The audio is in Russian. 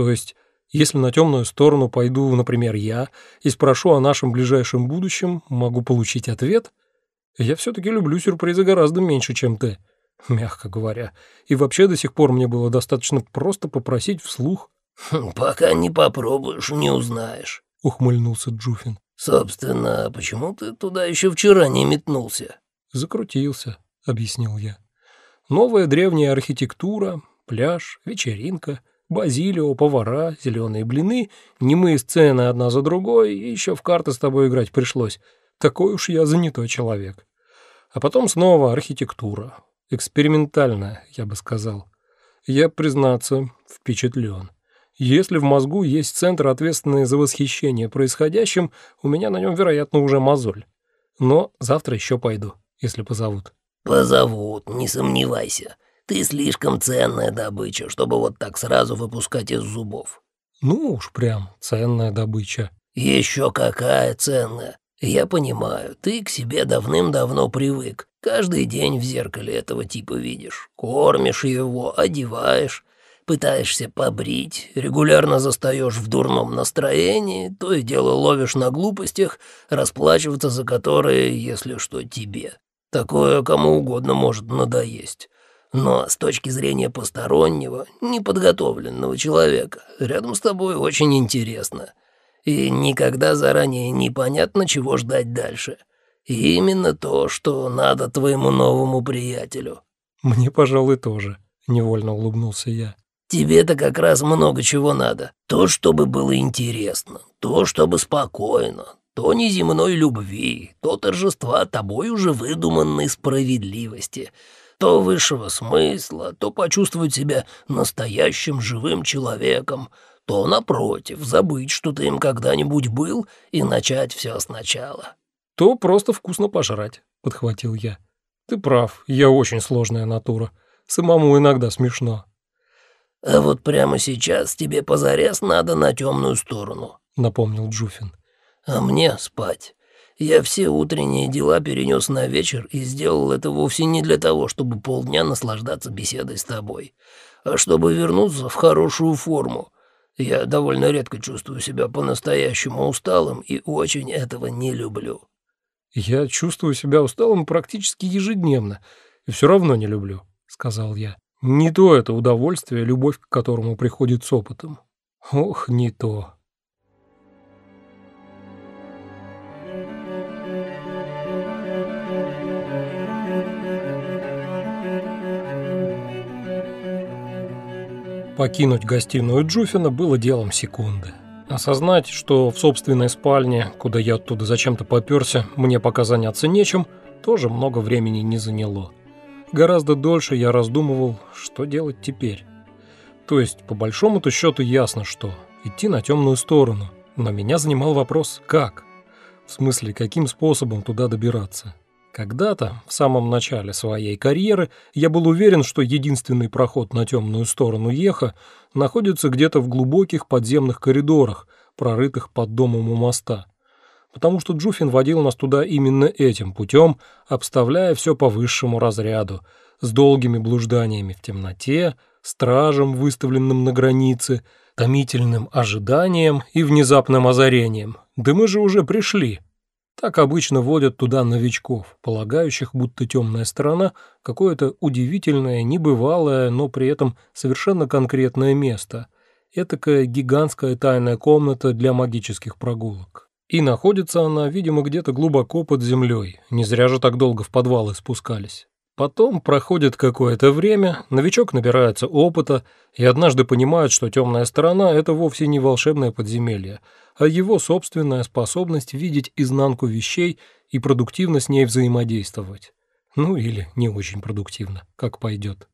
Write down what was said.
То есть, если на темную сторону пойду, например, я, и спрошу о нашем ближайшем будущем, могу получить ответ? Я все-таки люблю сюрпризы гораздо меньше, чем ты, мягко говоря. И вообще до сих пор мне было достаточно просто попросить вслух. «Хм, «Пока не попробуешь, не узнаешь», — ухмыльнулся Джуфин. «Собственно, почему ты туда еще вчера не метнулся?» «Закрутился», — объяснил я. «Новая древняя архитектура, пляж, вечеринка, базилио, повара, зеленые блины, немые сцены одна за другой, и еще в карты с тобой играть пришлось. Такой уж я занятой человек. А потом снова архитектура. Экспериментальная, я бы сказал. Я, признаться, впечатлен. Если в мозгу есть центр, ответственный за восхищение происходящим, у меня на нем, вероятно, уже мозоль. Но завтра еще пойду, если позовут. «Позовут, не сомневайся. Ты слишком ценная добыча, чтобы вот так сразу выпускать из зубов». «Ну уж прям ценная добыча». «Еще какая ценная. Я понимаю, ты к себе давным-давно привык. Каждый день в зеркале этого типа видишь. Кормишь его, одеваешь, пытаешься побрить, регулярно застаешь в дурном настроении, то и дело ловишь на глупостях, расплачиваться за которые, если что, тебе. Такое кому угодно может надоесть. Но с точки зрения постороннего, неподготовленного человека, рядом с тобой очень интересно. И никогда заранее непонятно, чего ждать дальше. И именно то, что надо твоему новому приятелю. «Мне, пожалуй, тоже», — невольно улыбнулся я. Тебе-то как раз много чего надо. То, чтобы было интересно, то, чтобы спокойно, то неземной любви, то торжества тобой уже выдуманной справедливости, то высшего смысла, то почувствовать себя настоящим живым человеком, то, напротив, забыть, что ты им когда-нибудь был, и начать все сначала. То просто вкусно пожрать, — подхватил я. Ты прав, я очень сложная натура. Самому иногда смешно. «А вот прямо сейчас тебе позарез надо на темную сторону», — напомнил Джуфин. «А мне спать. Я все утренние дела перенес на вечер и сделал это вовсе не для того, чтобы полдня наслаждаться беседой с тобой, а чтобы вернуться в хорошую форму. Я довольно редко чувствую себя по-настоящему усталым и очень этого не люблю». «Я чувствую себя усталым практически ежедневно и все равно не люблю», — сказал я. Не то это удовольствие, любовь к которому приходит с опытом. Ох, не то. Покинуть гостиную Джуфина было делом секунды. Осознать, что в собственной спальне, куда я оттуда зачем-то попёрся, мне пока заняться нечем, тоже много времени не заняло. Гораздо дольше я раздумывал, что делать теперь. То есть, по большому-то счету ясно, что идти на темную сторону. Но меня занимал вопрос «как?». В смысле, каким способом туда добираться? Когда-то, в самом начале своей карьеры, я был уверен, что единственный проход на темную сторону Еха находится где-то в глубоких подземных коридорах, прорытых под домом у моста потому что Джуфин водил нас туда именно этим путем, обставляя все по высшему разряду, с долгими блужданиями в темноте, стражем, выставленным на границе, томительным ожиданием и внезапным озарением. Да мы же уже пришли. Так обычно водят туда новичков, полагающих, будто темная сторона – какое-то удивительное, небывалое, но при этом совершенно конкретное место. Этакая гигантская тайная комната для магических прогулок. И находится она, видимо, где-то глубоко под землей. Не зря же так долго в подвалы спускались. Потом проходит какое-то время, новичок набирается опыта и однажды понимает, что темная сторона – это вовсе не волшебное подземелье, а его собственная способность видеть изнанку вещей и продуктивно с ней взаимодействовать. Ну или не очень продуктивно, как пойдет.